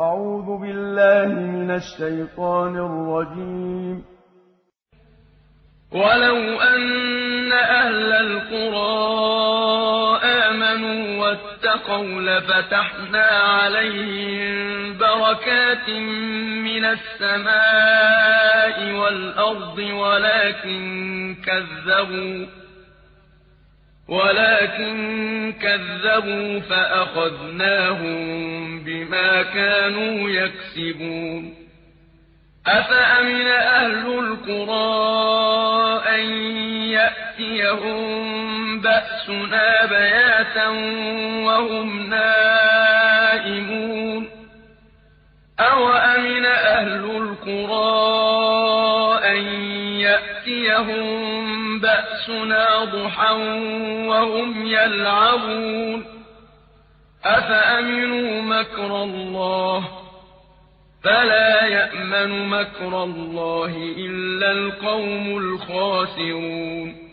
أعوذ بالله من الشيطان الرجيم. ولو أن أهل القرى آمنوا واتقوا لفتحنا عليهم بركات من السماء والأرض ولكن كذبوا ولكن كذبوا فأخذناهم كانوا يكسبون. أفأمن أهل القرى أن يأتيهم بأسنا بياتا وهم نائمون؟ أوأمن أهل القرى أن يأتيهم بأسنا ضحى وهم يلعبون؟ أفأمنوا مكر الله فلا يأمن مكر الله إلا القوم الخاسرون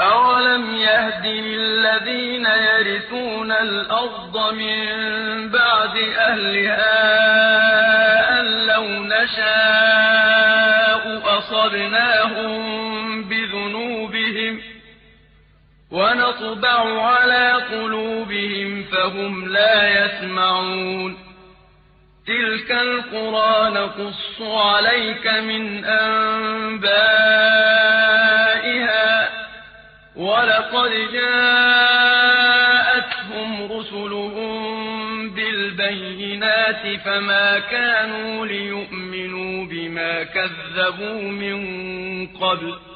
أولم يهد للذين يرثون الأرض من بعد أهلها أن لو نشاء أصبناهم بذنوبهم ونطبع على قلوبهم فهم لا يسمعون تِلْكَ الْقُرَىٰ نَقُصُّ عَلَيْكَ مِنْ أَنبَائِهَا ۚ وَلَقَدْ جَاءَتْهُمْ رُسُلُهُم بِالْبَيِّنَاتِ فَمَا كَانُوا لِيُؤْمِنُوا بِمَا كَذَّبُوا مِن قَبْلُ ۚ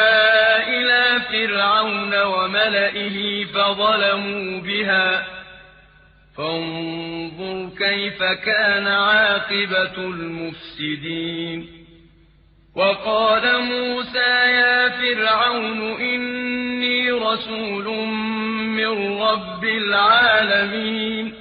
فِرْعَوْنَ وَمَلَئِهِ فَظَلَمُوا بِهَا. فانظر كيف كان عاقبة المفسدين. وقال موسى يا فرعون إني رسول من رب العالمين.